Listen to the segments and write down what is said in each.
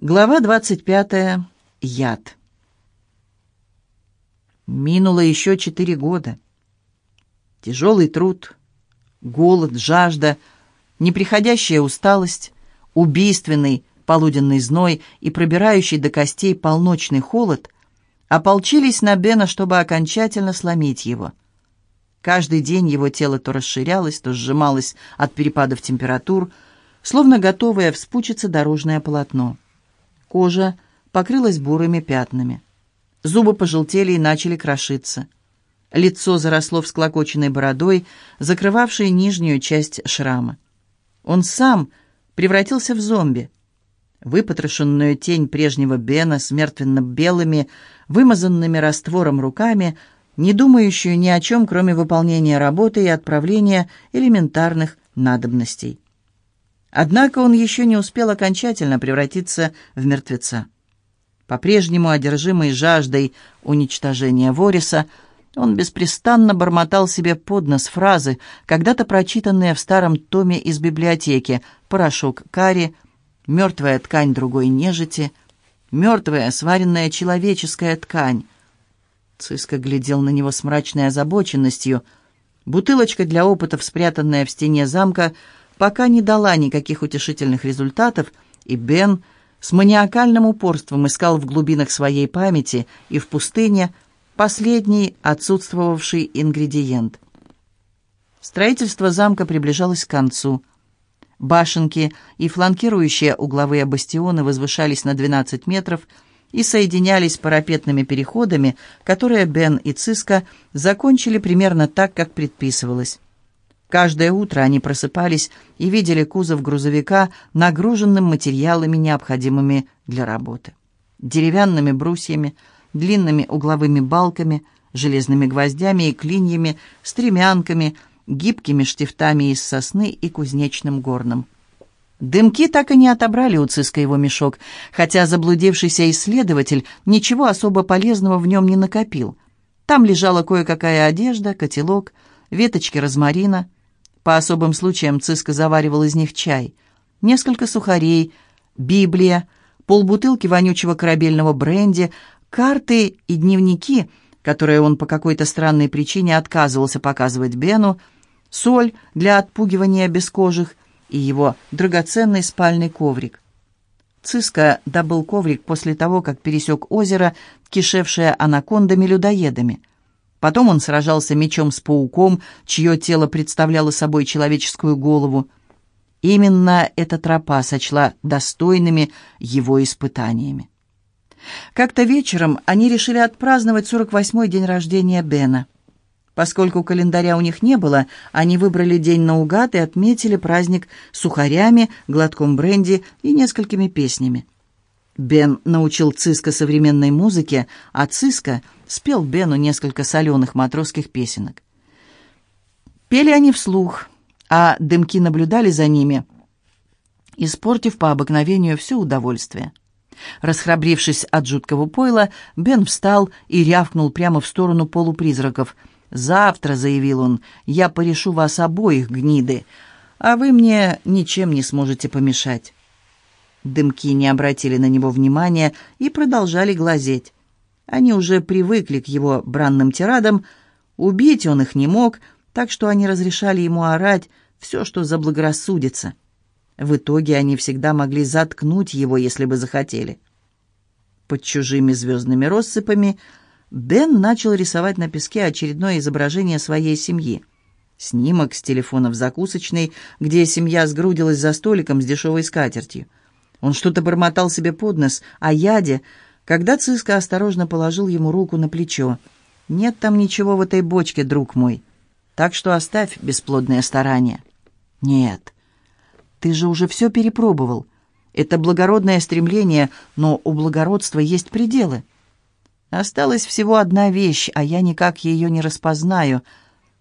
Глава 25. Яд. Минуло еще четыре года. Тяжелый труд, голод, жажда, неприходящая усталость, убийственный полуденный зной и пробирающий до костей полночный холод ополчились на Бена, чтобы окончательно сломить его. Каждый день его тело то расширялось, то сжималось от перепадов температур, словно готовое вспучиться дорожное полотно. Кожа покрылась бурыми пятнами. Зубы пожелтели и начали крошиться. Лицо заросло всклокоченной бородой, закрывавшей нижнюю часть шрама. Он сам превратился в зомби. Выпотрошенную тень прежнего Бена с мертвенно-белыми, вымазанными раствором руками, не думающую ни о чем, кроме выполнения работы и отправления элементарных надобностей. Однако он еще не успел окончательно превратиться в мертвеца. По-прежнему одержимый жаждой уничтожения Вориса, он беспрестанно бормотал себе под нос фразы, когда-то прочитанные в старом томе из библиотеки «Порошок карри», «Мертвая ткань другой нежити», «Мертвая сваренная человеческая ткань». Циска глядел на него с мрачной озабоченностью. Бутылочка для опытов, спрятанная в стене замка, пока не дала никаких утешительных результатов, и Бен с маниакальным упорством искал в глубинах своей памяти и в пустыне последний отсутствовавший ингредиент. Строительство замка приближалось к концу. Башенки и фланкирующие угловые бастионы возвышались на 12 метров и соединялись парапетными переходами, которые Бен и Циска закончили примерно так, как предписывалось. Каждое утро они просыпались и видели кузов грузовика, нагруженным материалами, необходимыми для работы. Деревянными брусьями, длинными угловыми балками, железными гвоздями и клиньями, стремянками, гибкими штифтами из сосны и кузнечным горном. Дымки так и не отобрали у Циска его мешок, хотя заблудившийся исследователь ничего особо полезного в нем не накопил. Там лежала кое-какая одежда, котелок, веточки розмарина — по особым случаям Циска заваривал из них чай. Несколько сухарей, Библия, полбутылки вонючего корабельного бренди, карты и дневники, которые он по какой-то странной причине отказывался показывать Бену, соль для отпугивания бескожих и его драгоценный спальный коврик. Циска добыл коврик после того, как пересек озеро, кишевшее анакондами-людоедами. Потом он сражался мечом с пауком, чье тело представляло собой человеческую голову. Именно эта тропа сочла достойными его испытаниями. Как-то вечером они решили отпраздновать 48-й день рождения Бена. Поскольку календаря у них не было, они выбрали день наугад и отметили праздник сухарями, глотком бренди и несколькими песнями. Бен научил Циска современной музыке, а Циска спел Бену несколько соленых матросских песенок. Пели они вслух, а дымки наблюдали за ними, испортив по обыкновению все удовольствие. Расхрабрившись от жуткого пойла, Бен встал и рявкнул прямо в сторону полупризраков. «Завтра», — заявил он, — «я порешу вас обоих, гниды, а вы мне ничем не сможете помешать». Дымки не обратили на него внимания и продолжали глазеть. Они уже привыкли к его бранным тирадам, убить он их не мог, так что они разрешали ему орать все, что заблагорассудится. В итоге они всегда могли заткнуть его, если бы захотели. Под чужими звездными россыпами Бен начал рисовать на песке очередное изображение своей семьи. Снимок с телефона в закусочной, где семья сгрудилась за столиком с дешевой скатертью. Он что-то бормотал себе под нос о яде, когда Циска осторожно положил ему руку на плечо. «Нет там ничего в этой бочке, друг мой, так что оставь бесплодное старание». «Нет, ты же уже все перепробовал. Это благородное стремление, но у благородства есть пределы. Осталась всего одна вещь, а я никак ее не распознаю.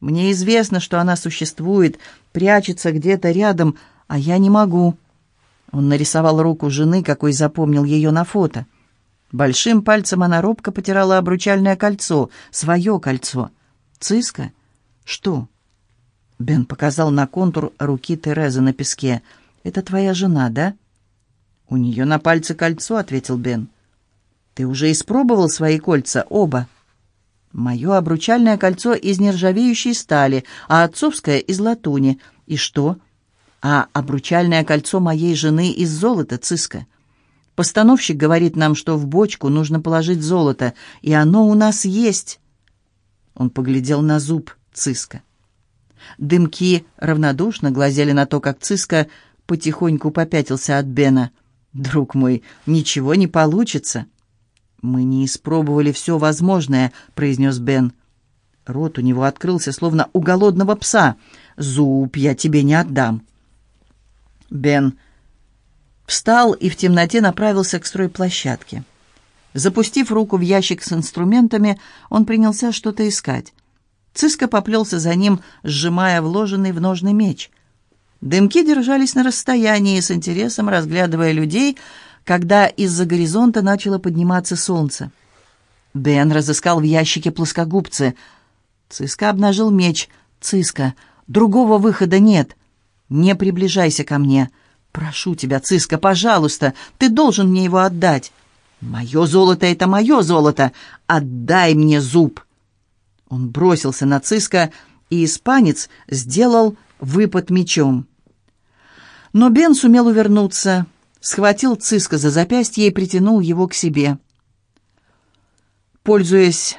Мне известно, что она существует, прячется где-то рядом, а я не могу». Он нарисовал руку жены, какой запомнил ее на фото. Большим пальцем она робко потирала обручальное кольцо, свое кольцо. «Циска? Что?» Бен показал на контур руки Терезы на песке. «Это твоя жена, да?» «У нее на пальце кольцо», — ответил Бен. «Ты уже испробовал свои кольца, оба?» «Мое обручальное кольцо из нержавеющей стали, а отцовское из латуни. И что?» «А обручальное кольцо моей жены из золота, Циска. Постановщик говорит нам, что в бочку нужно положить золото, и оно у нас есть». Он поглядел на зуб Циска. Дымки равнодушно глазели на то, как Циска потихоньку попятился от Бена. «Друг мой, ничего не получится». «Мы не испробовали все возможное», — произнес Бен. Рот у него открылся, словно у голодного пса. «Зуб я тебе не отдам». Бен встал и в темноте направился к стройплощадке. Запустив руку в ящик с инструментами, он принялся что-то искать. Циска поплелся за ним, сжимая вложенный в ножны меч. Дымки держались на расстоянии, с интересом разглядывая людей, когда из-за горизонта начало подниматься солнце. Бен разыскал в ящике плоскогубцы. Циска обнажил меч. «Циска, другого выхода нет. Не приближайся ко мне. Прошу тебя, Циска, пожалуйста, ты должен мне его отдать. Мое золото — это мое золото. Отдай мне зуб!» Он бросился на Циска, и испанец сделал выпад мечом. Но Бен сумел увернуться — схватил Циска за запястье и притянул его к себе. Пользуясь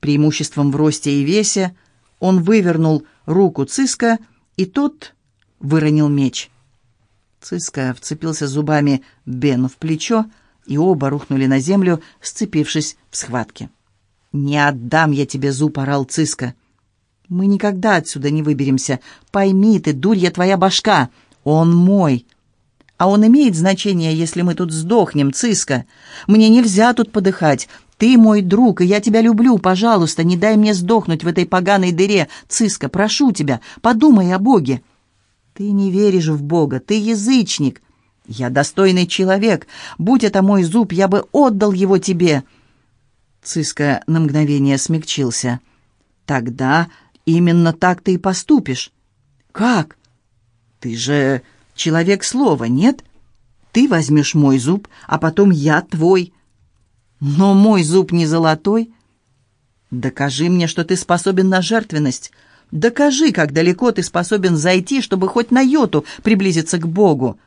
преимуществом в росте и весе, он вывернул руку Циска, и тот выронил меч. Циска вцепился зубами Бену в плечо, и оба рухнули на землю, сцепившись в схватке. «Не отдам я тебе зуб», — орал Циска. «Мы никогда отсюда не выберемся. Пойми ты, дурья твоя башка, он мой». А оно имеет значение, если мы тут сдохнем, Циска. Мне нельзя тут подыхать. Ты мой друг, и я тебя люблю. Пожалуйста, не дай мне сдохнуть в этой поганой дыре. Циска, прошу тебя, подумай о Боге. Ты не веришь в Бога, ты язычник. Я достойный человек. Будь это мой зуб, я бы отдал его тебе. Циска на мгновение смягчился. Тогда именно так ты и поступишь. Как? Ты же человек слова, нет? Ты возьмешь мой зуб, а потом я твой. Но мой зуб не золотой. Докажи мне, что ты способен на жертвенность. Докажи, как далеко ты способен зайти, чтобы хоть на йоту приблизиться к Богу.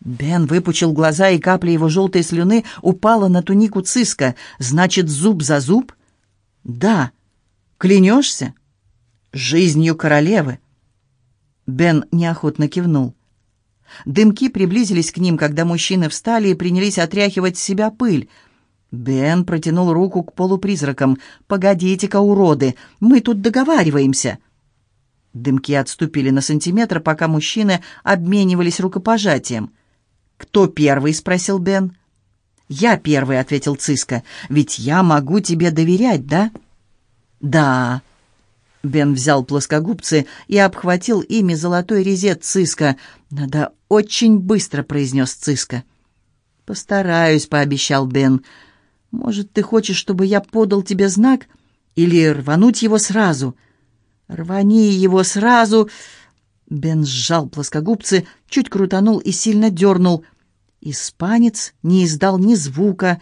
Бен выпучил глаза, и капля его желтой слюны упала на тунику Циска. «Значит, зуб за зуб?» «Да. Клянешься?» «Жизнью королевы». Бен неохотно кивнул. Дымки приблизились к ним, когда мужчины встали и принялись отряхивать с себя пыль. Бен протянул руку к полупризракам. «Погодите-ка, уроды, мы тут договариваемся». Дымки отступили на сантиметр, пока мужчины обменивались рукопожатием. «Кто первый?» — спросил Бен. «Я первый», — ответил Циска. «Ведь я могу тебе доверять, да?» «Да», Бен взял плоскогубцы и обхватил ими золотой резец Циска. «Надо очень быстро», — произнес Циска. «Постараюсь», — пообещал Бен. «Может, ты хочешь, чтобы я подал тебе знак? Или рвануть его сразу?» «Рвани его сразу!» Бен сжал плоскогубцы, чуть крутанул и сильно дернул. Испанец не издал ни звука,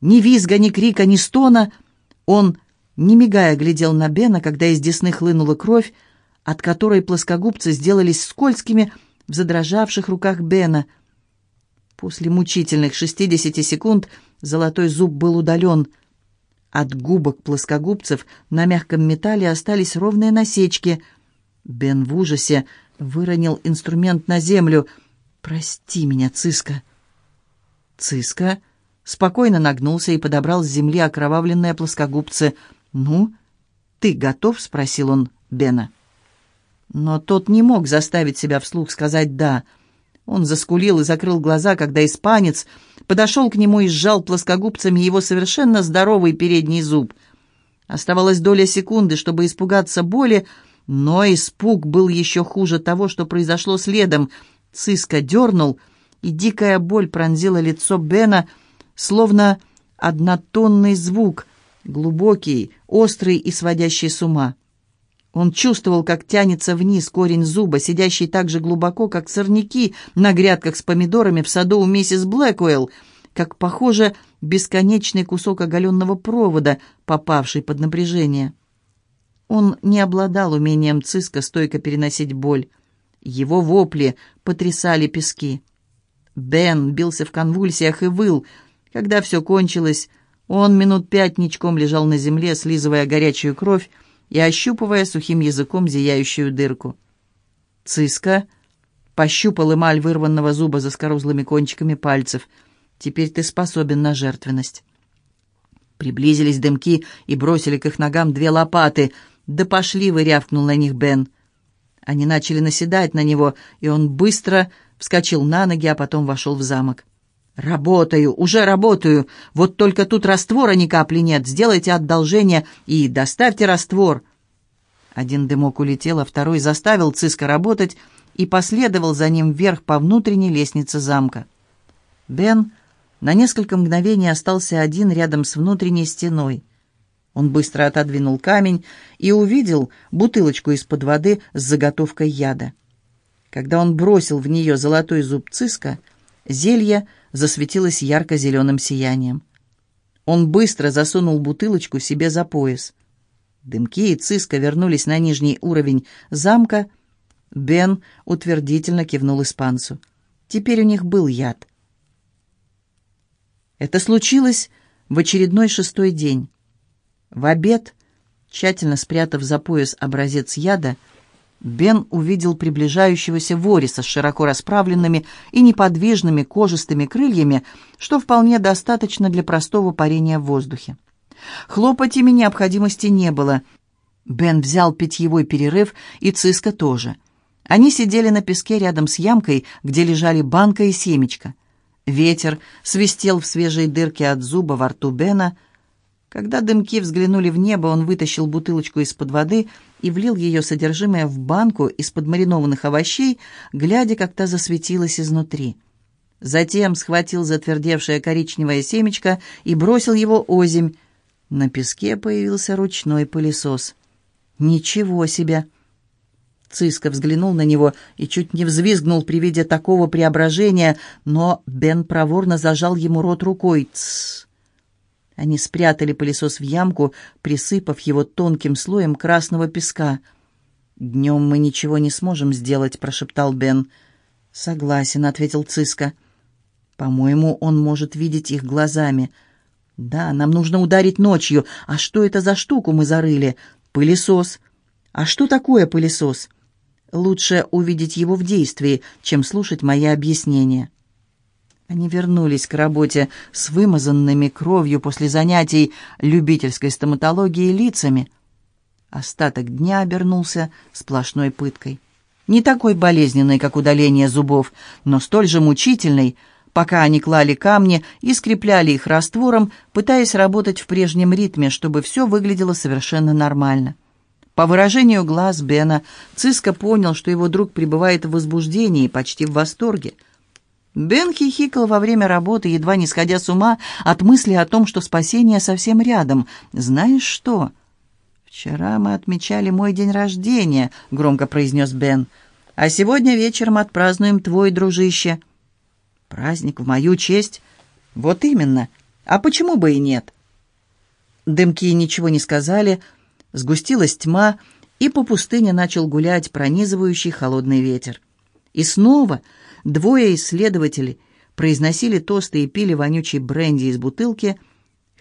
ни визга, ни крика, ни стона. Он не мигая, глядел на Бена, когда из десны хлынула кровь, от которой плоскогубцы сделались скользкими в задрожавших руках Бена. После мучительных шестидесяти секунд золотой зуб был удален. От губок плоскогубцев на мягком металле остались ровные насечки. Бен в ужасе выронил инструмент на землю. «Прости меня, Циска». Циска спокойно нагнулся и подобрал с земли окровавленные плоскогубцы — «Ну, ты готов?» — спросил он Бена. Но тот не мог заставить себя вслух сказать «да». Он заскулил и закрыл глаза, когда испанец подошел к нему и сжал плоскогубцами его совершенно здоровый передний зуб. Оставалась доля секунды, чтобы испугаться боли, но испуг был еще хуже того, что произошло следом. Циска дернул, и дикая боль пронзила лицо Бена, словно однотонный звук — глубокий, острый и сводящий с ума. Он чувствовал, как тянется вниз корень зуба, сидящий так же глубоко, как сорняки на грядках с помидорами в саду у миссис Блэкуэлл, как, похоже, бесконечный кусок оголенного провода, попавший под напряжение. Он не обладал умением циска стойко переносить боль. Его вопли потрясали пески. Бен бился в конвульсиях и выл. Когда все кончилось, он минут пять ничком лежал на земле, слизывая горячую кровь, и ощупывая сухим языком зияющую дырку. Циска пощупал эмаль вырванного зуба за скорузлыми кончиками пальцев. «Теперь ты способен на жертвенность». Приблизились дымки и бросили к их ногам две лопаты. «Да пошли вы!» — рявкнул на них Бен. Они начали наседать на него, и он быстро вскочил на ноги, а потом вошел в замок. «Работаю, уже работаю. Вот только тут раствора ни капли нет. Сделайте одолжение и доставьте раствор». Один дымок улетел, а второй заставил Циска работать и последовал за ним вверх по внутренней лестнице замка. Бен на несколько мгновений остался один рядом с внутренней стеной. Он быстро отодвинул камень и увидел бутылочку из-под воды с заготовкой яда. Когда он бросил в нее золотой зуб Циска, зелье — засветилась ярко-зеленым сиянием. Он быстро засунул бутылочку себе за пояс. Дымки и Циска вернулись на нижний уровень замка. Бен утвердительно кивнул испанцу. Теперь у них был яд. Это случилось в очередной шестой день. В обед, тщательно спрятав за пояс образец яда, Бен увидел приближающегося Вориса с широко расправленными и неподвижными кожистыми крыльями, что вполне достаточно для простого парения в воздухе. Хлопать ими необходимости не было. Бен взял питьевой перерыв, и Циска тоже. Они сидели на песке рядом с ямкой, где лежали банка и семечко. Ветер свистел в свежей дырке от зуба во рту Бена — когда дымки взглянули в небо, он вытащил бутылочку из-под воды и влил ее содержимое в банку из-под маринованных овощей, глядя, как та засветилась изнутри. Затем схватил затвердевшее коричневое семечко и бросил его озимь. На песке появился ручной пылесос. «Ничего себе!» Циска взглянул на него и чуть не взвизгнул при виде такого преображения, но Бен проворно зажал ему рот рукой. «Тссс!» Они спрятали пылесос в ямку, присыпав его тонким слоем красного песка. «Днем мы ничего не сможем сделать», — прошептал Бен. «Согласен», — ответил Циска. «По-моему, он может видеть их глазами». «Да, нам нужно ударить ночью. А что это за штуку мы зарыли? Пылесос». «А что такое пылесос?» «Лучше увидеть его в действии, чем слушать мои объяснения». Они вернулись к работе с вымазанными кровью после занятий любительской стоматологией лицами. Остаток дня обернулся сплошной пыткой. Не такой болезненной, как удаление зубов, но столь же мучительной, пока они клали камни и скрепляли их раствором, пытаясь работать в прежнем ритме, чтобы все выглядело совершенно нормально. По выражению глаз Бена, Циска понял, что его друг пребывает в возбуждении, почти в восторге – Бен хихикал во время работы, едва не сходя с ума от мысли о том, что спасение совсем рядом. «Знаешь что?» «Вчера мы отмечали мой день рождения», — громко произнес Бен. «А сегодня вечером отпразднуем твой, дружище». «Праздник в мою честь?» «Вот именно. А почему бы и нет?» Дымки ничего не сказали, сгустилась тьма, и по пустыне начал гулять пронизывающий холодный ветер. И снова Двое исследователей произносили тосты и пили вонючий бренди из бутылки,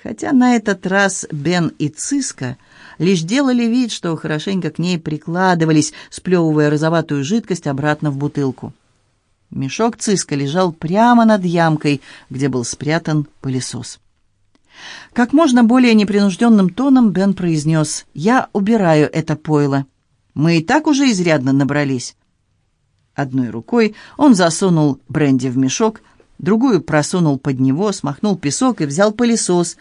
хотя на этот раз Бен и Циска лишь делали вид, что хорошенько к ней прикладывались, сплевывая розоватую жидкость обратно в бутылку. Мешок Циска лежал прямо над ямкой, где был спрятан пылесос. Как можно более непринужденным тоном Бен произнес «Я убираю это пойло. Мы и так уже изрядно набрались». Одной рукой он засунул бренди в мешок, другую просунул под него, смахнул песок и взял пылесос.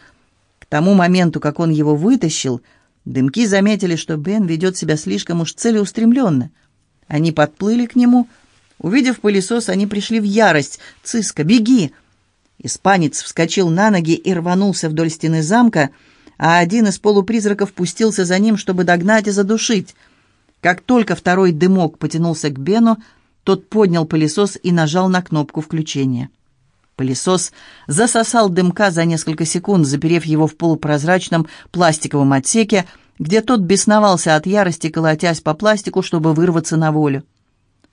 К тому моменту, как он его вытащил, дымки заметили, что Бен ведет себя слишком уж целеустремленно. Они подплыли к нему. Увидев пылесос, они пришли в ярость. «Циска, беги!» Испанец вскочил на ноги и рванулся вдоль стены замка, а один из полупризраков пустился за ним, чтобы догнать и задушить — Как только второй дымок потянулся к Бену, тот поднял пылесос и нажал на кнопку включения. Пылесос засосал дымка за несколько секунд, заперев его в полупрозрачном пластиковом отсеке, где тот бесновался от ярости, колотясь по пластику, чтобы вырваться на волю.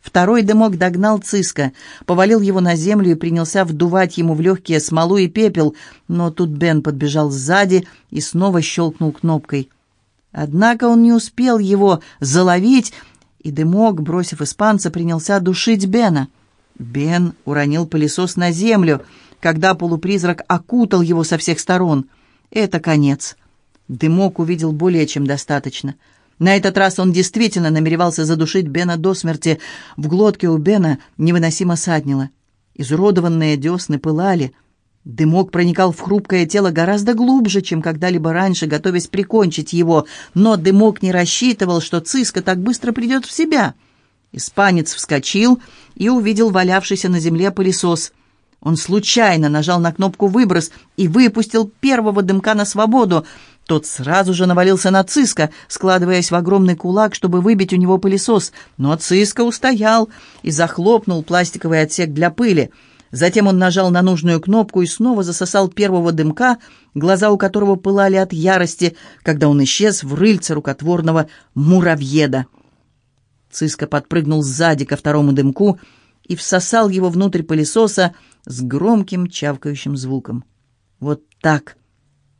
Второй дымок догнал Циска, повалил его на землю и принялся вдувать ему в легкие смолу и пепел, но тут Бен подбежал сзади и снова щелкнул кнопкой. Однако он не успел его заловить, и дымок, бросив испанца, принялся душить Бена. Бен уронил пылесос на землю, когда полупризрак окутал его со всех сторон. Это конец. Дымок увидел более чем достаточно. На этот раз он действительно намеревался задушить Бена до смерти. В глотке у Бена невыносимо саднило. Изуродованные десны пылали. Дымок проникал в хрупкое тело гораздо глубже, чем когда-либо раньше, готовясь прикончить его. Но Дымок не рассчитывал, что Циска так быстро придет в себя — Испанец вскочил и увидел валявшийся на земле пылесос. Он случайно нажал на кнопку «Выброс» и выпустил первого дымка на свободу. Тот сразу же навалился на Циска, складываясь в огромный кулак, чтобы выбить у него пылесос. Но Циска устоял и захлопнул пластиковый отсек для пыли. Затем он нажал на нужную кнопку и снова засосал первого дымка, глаза у которого пылали от ярости, когда он исчез в рыльце рукотворного муравьеда. Циска подпрыгнул сзади ко второму дымку и всосал его внутрь пылесоса с громким чавкающим звуком. Вот так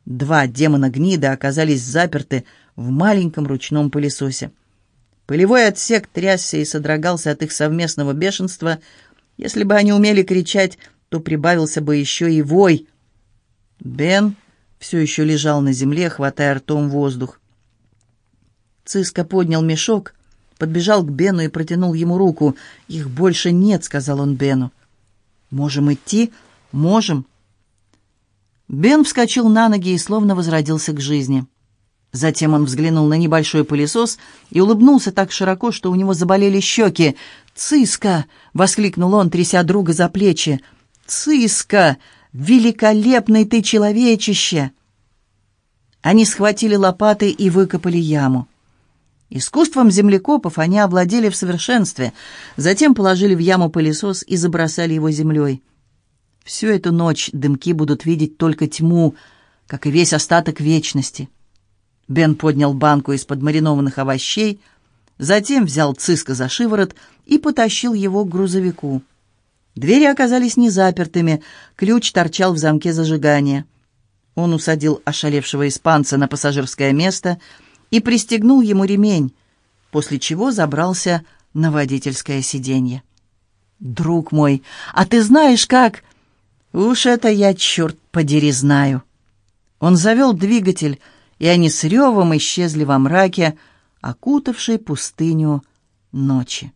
два демона-гнида оказались заперты в маленьком ручном пылесосе. Пылевой отсек трясся и содрогался от их совместного бешенства. Если бы они умели кричать, то прибавился бы еще и вой. Бен все еще лежал на земле, хватая ртом воздух. Циска поднял мешок подбежал к Бену и протянул ему руку. «Их больше нет», — сказал он Бену. «Можем идти? Можем». Бен вскочил на ноги и словно возродился к жизни. Затем он взглянул на небольшой пылесос и улыбнулся так широко, что у него заболели щеки. «Циска!» — воскликнул он, тряся друга за плечи. «Циска! Великолепный ты человечище!» Они схватили лопаты и выкопали яму. Искусством землекопов они овладели в совершенстве, затем положили в яму пылесос и забросали его землей. Всю эту ночь дымки будут видеть только тьму, как и весь остаток вечности. Бен поднял банку из-под маринованных овощей, затем взял Циска за шиворот и потащил его к грузовику. Двери оказались незапертыми, ключ торчал в замке зажигания. Он усадил ошалевшего испанца на пассажирское место — и пристегнул ему ремень, после чего забрался на водительское сиденье. «Друг мой, а ты знаешь как...» «Уж это я, черт подери, знаю». Он завел двигатель, и они с ревом исчезли во мраке, окутавшей пустыню ночи.